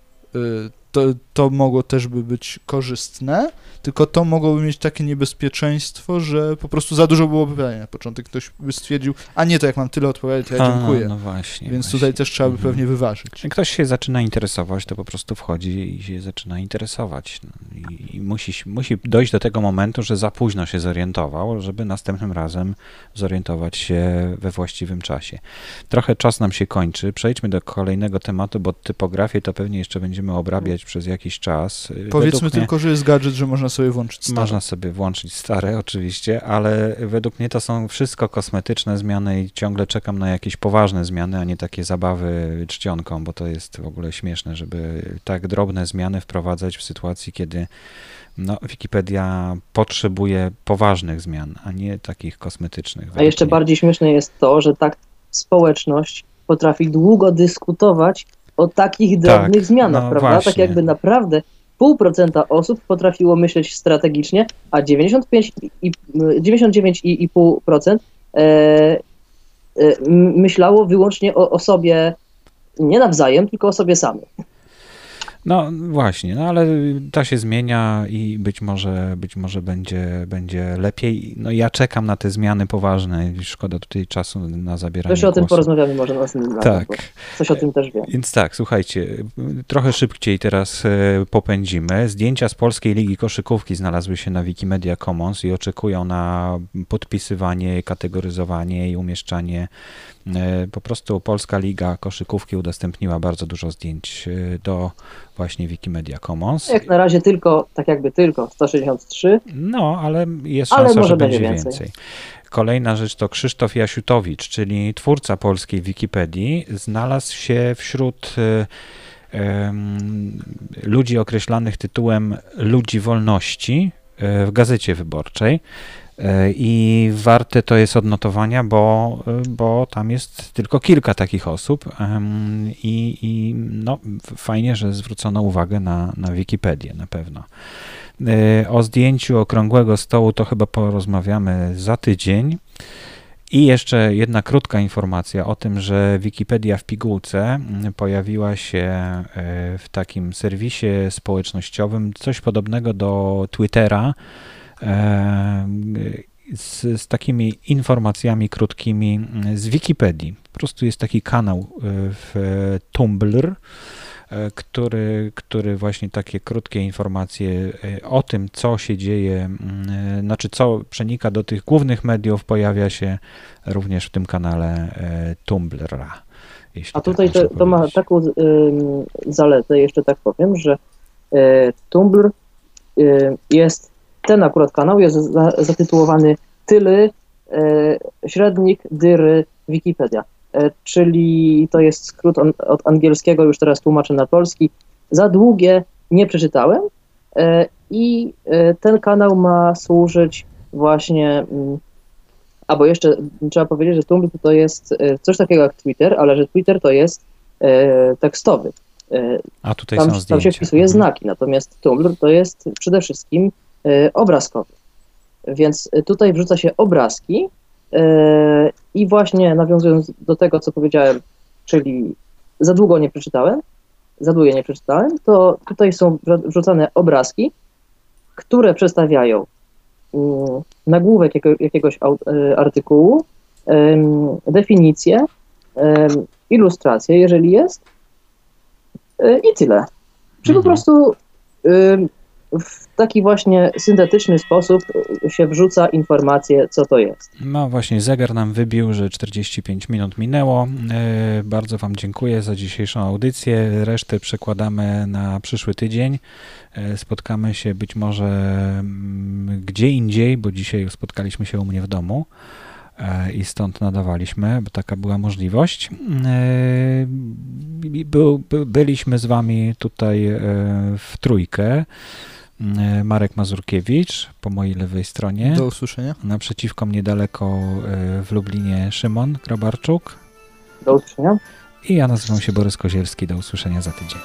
To, to mogło też by być korzystne, tylko to mogłoby mieć takie niebezpieczeństwo, że po prostu za dużo było pytań na początek. Ktoś by stwierdził, a nie, to jak mam tyle odpowiadać, to ja A, dziękuję. No właśnie. Więc właśnie. tutaj też trzeba by Mhm. pewnie wyważyć. Jak ktoś się zaczyna interesować, to po prostu wchodzi i się zaczyna interesować. No, I, i musi, musi dojść do tego momentu, że za późno się zorientował, żeby następnym razem zorientować się we właściwym czasie. Trochę czas nam się kończy. Przejdźmy do kolejnego tematu, bo typografię to pewnie jeszcze będziemy obrabiać przez jakiś czas. Powiedzmy Według mnie- tylko, że jest gadżet, że można sobie włączyć stare. Można sobie włączyć stare oczywiście, ale według mnie to są wszystko kosmetyczne zmiany i ciągle czekam na jakieś poważne zmiany, a nie takie zabawy czcionką, bo to jest w ogóle śmieszne, żeby tak drobne zmiany wprowadzać w sytuacji, kiedy no, Wikipedia potrzebuje poważnych zmian, a nie takich kosmetycznych. A jeszcze mnie. bardziej śmieszne jest to, że tak społeczność potrafi długo dyskutować o takich drobnych zmianach, no prawda? Tak właśnie. jakby naprawdę pół procenta osób potrafiło myśleć strategicznie, a 95 i, 99,5% e, e, myślało wyłącznie o, o sobie nie nawzajem, tylko o sobie samym. No właśnie, no ale to się zmienia i być może, być może będzie, będzie lepiej. No ja czekam na te zmiany poważne. Szkoda tutaj czasu na zabieranie Jeszcze o tym porozmawiamy może następnym razem, Tak. bo coś o tym też wiem. Więc tak, słuchajcie, trochę szybciej teraz e, popędzimy. Zdjęcia z Polskiej Ligi Koszykówki znalazły się na Wikimedia Commons i oczekują na podpisywanie, kategoryzowanie i umieszczanie. E, Po prostu Polska Liga Koszykówki udostępniła bardzo dużo zdjęć e, do właśnie Wikimedia Commons. Jak na razie tylko, tak jakby tylko 163, No, ale jest Ale szansa, że będzie więcej. więcej. Kolejna rzecz to Krzysztof Jasiutowicz, czyli twórca polskiej Wikipedii, znalazł się wśród e, ludzi określanych tytułem Ludzi Wolności w Gazecie Wyborczej. E, I warte to jest odnotowania, bo, e, bo tam jest tylko kilka takich osób i, i no, fajnie, że zwrócono uwagę na, na Wikipedię na pewno. E, O zdjęciu okrągłego stołu to chyba porozmawiamy za tydzień. I jeszcze jedna krótka informacja o tym, że Wikipedia w pigułce mm, pojawiła się w takim serwisie społecznościowym, coś podobnego do Twittera, z, z takimi informacjami krótkimi z Wikipedii. Po prostu jest taki kanał e, w Tumblr, e, który, który właśnie takie krótkie informacje e, o tym, co się dzieje, e, znaczy co przenika do tych głównych mediów, pojawia się również w tym kanale e, Tumblra. A tak tutaj to, to ma taką ym, zaletę, jeszcze tak powiem, że y, Tumblr y, jest, ten akurat kanał jest za, zatytułowany Tyly, y, średnik, dyry, Wikipedia. Y, czyli to jest skrót on, od angielskiego, już teraz tłumaczę na polski. Za długie nie przeczytałem y, i ten kanał ma służyć właśnie mm, Albo jeszcze trzeba powiedzieć, że Tumblr to jest e, coś takiego jak Twitter, ale że Twitter to jest e, tekstowy. E, A tutaj Tam, są tam zdjęcia. się wpisuje Mhm. znaki, natomiast Tumblr to jest przede wszystkim e, obrazkowy. Więc tutaj wrzuca się obrazki e, i właśnie nawiązując do tego, co powiedziałem, czyli za długo nie przeczytałem, za długo nie przeczytałem, to tutaj są wrzu- wrzucane obrazki, które przedstawiają mm, nagłówek jakiego, jakiegoś artykułu, definicję, ilustrację, jeżeli jest, i tyle. Czy po Mhm. prostu w taki właśnie syntetyczny sposób się wrzuca informację, co to jest. No właśnie, zegar nam wybił, że 45 minut minęło. E, Bardzo Wam dziękuję za dzisiejszą audycję. Resztę przekładamy na przyszły tydzień. E, Spotkamy się być może mm, gdzie indziej, bo dzisiaj spotkaliśmy się u mnie w domu e, i stąd nadawaliśmy, bo taka była możliwość. Byliśmy z Wami tutaj w trójkę. E, Marek Mazurkiewicz po mojej lewej stronie. Do usłyszenia. Naprzeciwko mnie daleko e, w Lublinie Szymon Grabarczuk Do usłyszenia. i ja nazywam się Borys Kozielski. Do usłyszenia za tydzień.